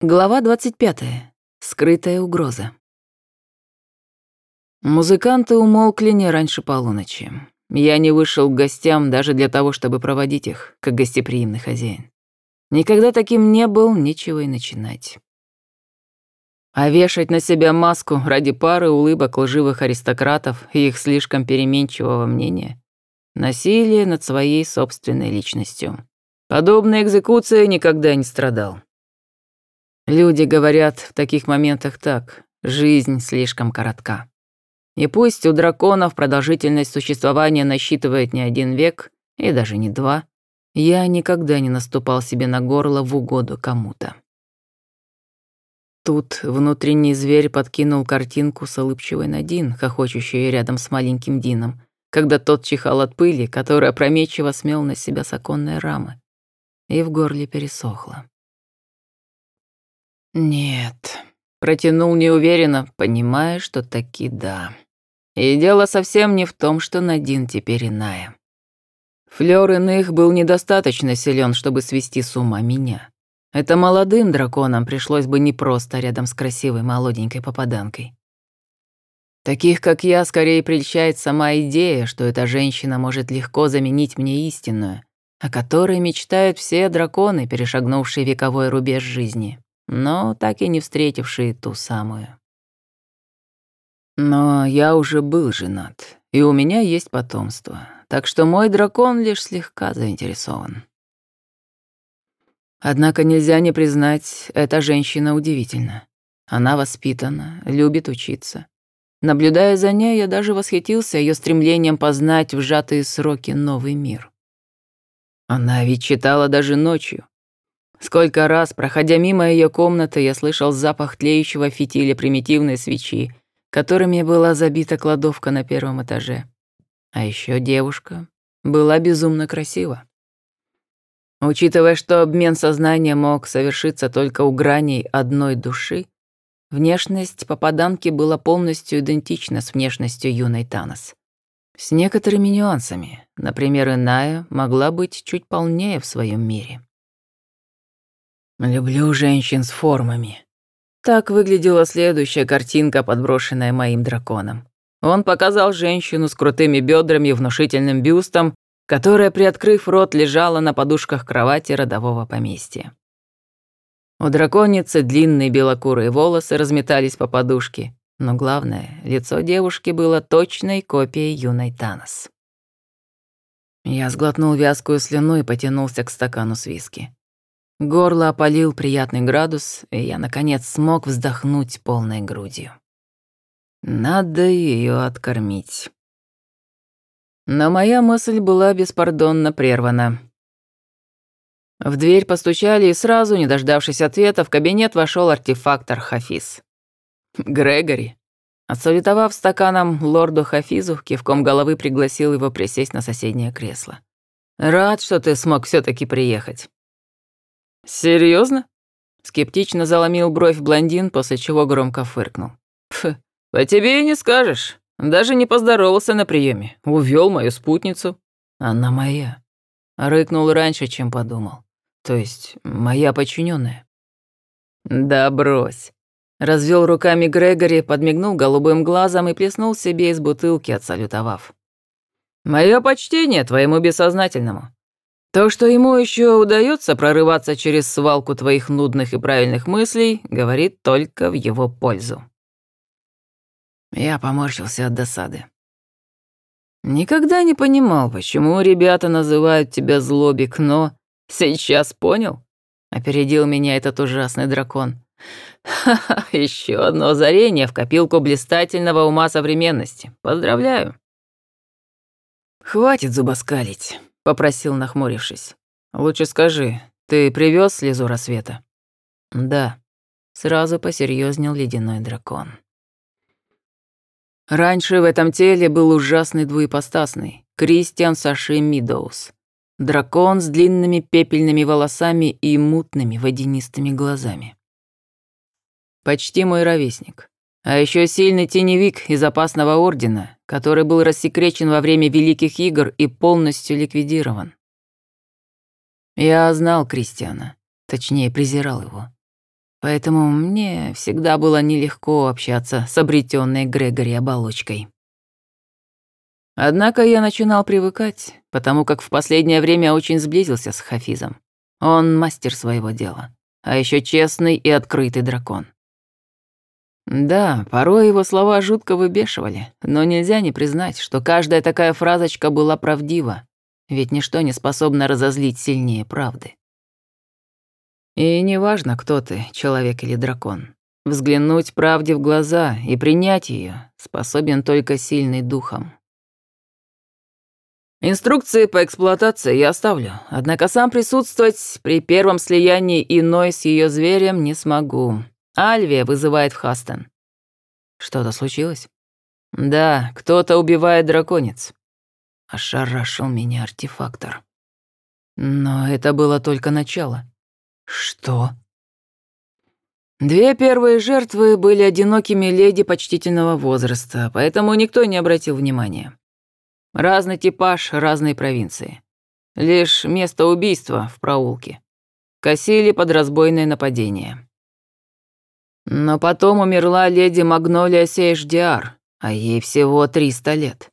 Глава 25. Скрытая угроза. Музыканты умолкли не раньше полуночи. Я не вышел к гостям даже для того, чтобы проводить их, как гостеприимный хозяин. Никогда таким не был, нечего и начинать. А вешать на себя маску ради пары улыбок лживых аристократов и их слишком переменчивого мнения — насилие над своей собственной личностью. Подобной экзекуции никогда не страдал. Люди говорят в таких моментах так. Жизнь слишком коротка. И пусть у драконов продолжительность существования насчитывает не один век, и даже не два, я никогда не наступал себе на горло в угоду кому-то. Тут внутренний зверь подкинул картинку с улыбчивой Надин, хохочущей рядом с маленьким Дином, когда тот чихал от пыли, которая опрометчиво смел на себя с оконной рамы, и в горле пересохло. «Нет», — протянул неуверенно, понимая, что таки да. И дело совсем не в том, что Надин теперь иная. Флёр иных был недостаточно силен, чтобы свести с ума меня. Это молодым драконам пришлось бы непросто рядом с красивой молоденькой попаданкой. Таких, как я, скорее прельщает сама идея, что эта женщина может легко заменить мне истинную, о которой мечтают все драконы, перешагнувшие вековой рубеж жизни но так и не встретившие ту самую. Но я уже был женат, и у меня есть потомство, так что мой дракон лишь слегка заинтересован. Однако нельзя не признать, эта женщина удивительна. Она воспитана, любит учиться. Наблюдая за ней, я даже восхитился ее стремлением познать в сжатые сроки новый мир. Она ведь читала даже ночью, Сколько раз, проходя мимо ее комнаты, я слышал запах тлеющего фитиля примитивной свечи, которыми была забита кладовка на первом этаже. А еще девушка была безумно красива. Учитывая, что обмен сознания мог совершиться только у граней одной души, внешность попаданки была полностью идентична с внешностью юной Танос. С некоторыми нюансами. Например, иная могла быть чуть полнее в своем мире. Люблю женщин с формами. Так выглядела следующая картинка, подброшенная моим драконом. Он показал женщину с крутыми бедрами и внушительным бюстом, которая, приоткрыв рот, лежала на подушках кровати родового поместья. У драконицы длинные белокурые волосы разметались по подушке, но главное, лицо девушки было точной копией юной Танос. Я сглотнул вязкую слюну и потянулся к стакану с виски. Горло опалил приятный градус, и я, наконец, смог вздохнуть полной грудью. Надо ее откормить. Но моя мысль была беспардонно прервана. В дверь постучали, и сразу, не дождавшись ответа, в кабинет вошел артефактор Хафиз. «Грегори». Отсалютовав стаканом лорду Хафизу, кивком головы пригласил его присесть на соседнее кресло. «Рад, что ты смог все таки приехать». Серьезно? Скептично заломил бровь блондин, после чего громко фыркнул. Пф, по тебе и не скажешь. Даже не поздоровался на приеме. Увел мою спутницу. Она моя. Рыкнул раньше, чем подумал. То есть, моя подчиненная. Да брось. Развел руками Грегори, подмигнул голубым глазом и плеснул себе из бутылки, отсалютовав. Мое почтение твоему бессознательному. То, что ему еще удается прорываться через свалку твоих нудных и правильных мыслей, говорит только в его пользу. Я поморщился от досады. Никогда не понимал, почему ребята называют тебя злобик, но сейчас понял. Опередил меня этот ужасный дракон. Ха-ха, еще одно озарение в копилку блистательного ума современности. Поздравляю. Хватит зубоскалить попросил, нахмурившись. «Лучше скажи, ты привез слезу рассвета?» «Да», — сразу посерьезнел ледяной дракон. Раньше в этом теле был ужасный двуепостасный Кристиан Саши Мидоус. Дракон с длинными пепельными волосами и мутными водянистыми глазами. Почти мой ровесник. А еще сильный теневик из опасного ордена, который был рассекречен во время Великих Игр и полностью ликвидирован. Я знал Кристиана, точнее, презирал его. Поэтому мне всегда было нелегко общаться с обретенной Грегори оболочкой. Однако я начинал привыкать, потому как в последнее время очень сблизился с Хафизом. Он мастер своего дела, а еще честный и открытый дракон. Да, порой его слова жутко выбешивали, но нельзя не признать, что каждая такая фразочка была правдива, ведь ничто не способно разозлить сильнее правды. И неважно, кто ты, человек или дракон. Взглянуть правде в глаза и принять ее способен только сильный духом. Инструкции по эксплуатации я оставлю, однако сам присутствовать при первом слиянии иной с ее зверем не смогу. Альвия вызывает в Хастон. Что-то случилось? Да, кто-то убивает драконец. Ошарашил меня артефактор. Но это было только начало. Что? Две первые жертвы были одинокими леди почтительного возраста, поэтому никто не обратил внимания. Разный типаж разной провинции. Лишь место убийства в проулке. Косили под разбойное нападение. Но потом умерла леди Магнолия Сейшдиар, а ей всего 300 лет.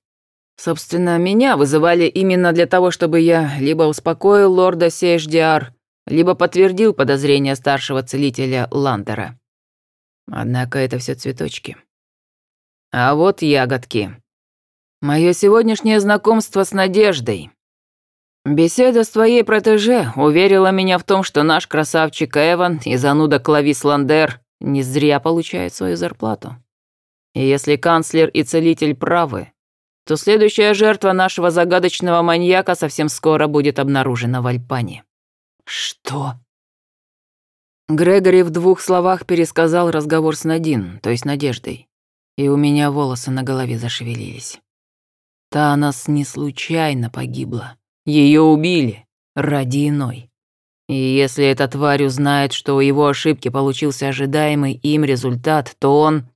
Собственно, меня вызывали именно для того, чтобы я либо успокоил лорда Сейшдиар, либо подтвердил подозрения старшего целителя Ландера. Однако это все цветочки. А вот ягодки. Мое сегодняшнее знакомство с Надеждой. Беседа с твоей протеже уверила меня в том, что наш красавчик Эван и зануда Клавис Ландер не зря получает свою зарплату. И если канцлер и целитель правы, то следующая жертва нашего загадочного маньяка совсем скоро будет обнаружена в Альпане. «Что?» Грегори в двух словах пересказал разговор с Надин, то есть Надеждой, и у меня волосы на голове зашевелились. Танос не случайно погибла. Ее убили ради иной. И если эта тварь узнает, что у его ошибки получился ожидаемый им результат, то он...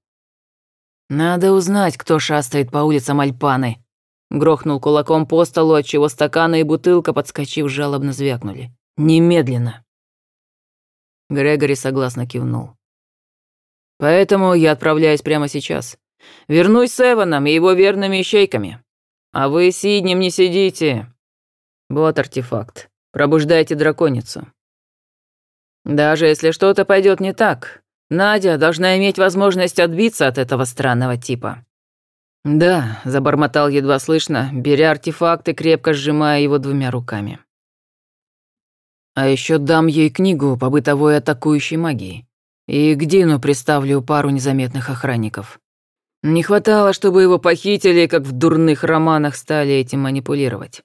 Надо узнать, кто шастает по улицам Альпаны. Грохнул кулаком по столу, отчего стаканы и бутылка, подскочив, жалобно звякнули. Немедленно. Грегори согласно кивнул. Поэтому я отправляюсь прямо сейчас. Вернусь с Эваном и его верными ищейками. А вы с Иднем не сидите. Вот артефакт. Пробуждайте драконицу. Даже если что-то пойдет не так, Надя должна иметь возможность отбиться от этого странного типа. Да, забормотал едва слышно, беря артефакт и крепко сжимая его двумя руками. А еще дам ей книгу по бытовой атакующей магии. И к Дину приставлю пару незаметных охранников. Не хватало, чтобы его похитили, как в дурных романах стали этим манипулировать.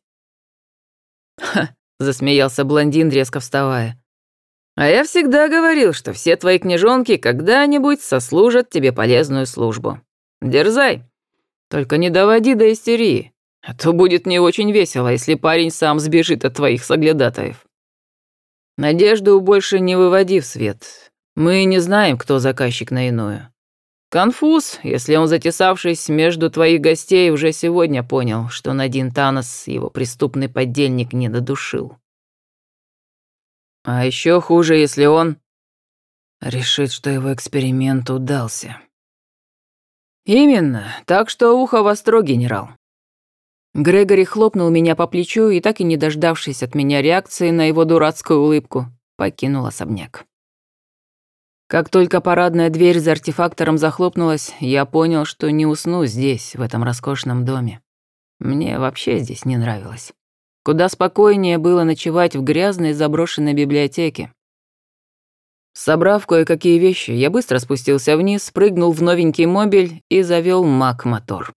Ха, засмеялся блондин, резко вставая. А я всегда говорил, что все твои книжонки когда-нибудь сослужат тебе полезную службу. Дерзай. Только не доводи до истерии, а то будет не очень весело, если парень сам сбежит от твоих соглядатаев. Надежду больше не выводи в свет. Мы не знаем, кто заказчик на иную. Конфуз, если он, затесавшись между твоих гостей, уже сегодня понял, что Надин Танос его преступный поддельник не додушил. А еще хуже, если он решит, что его эксперимент удался. Именно, так что ухо востро, генерал. Грегори хлопнул меня по плечу и, так и не дождавшись от меня реакции на его дурацкую улыбку, покинул особняк. Как только парадная дверь за артефактором захлопнулась, я понял, что не усну здесь, в этом роскошном доме. Мне вообще здесь не нравилось. Куда спокойнее было ночевать в грязной заброшенной библиотеке. Собрав кое-какие вещи, я быстро спустился вниз, прыгнул в новенький мобиль и завел маг-мотор.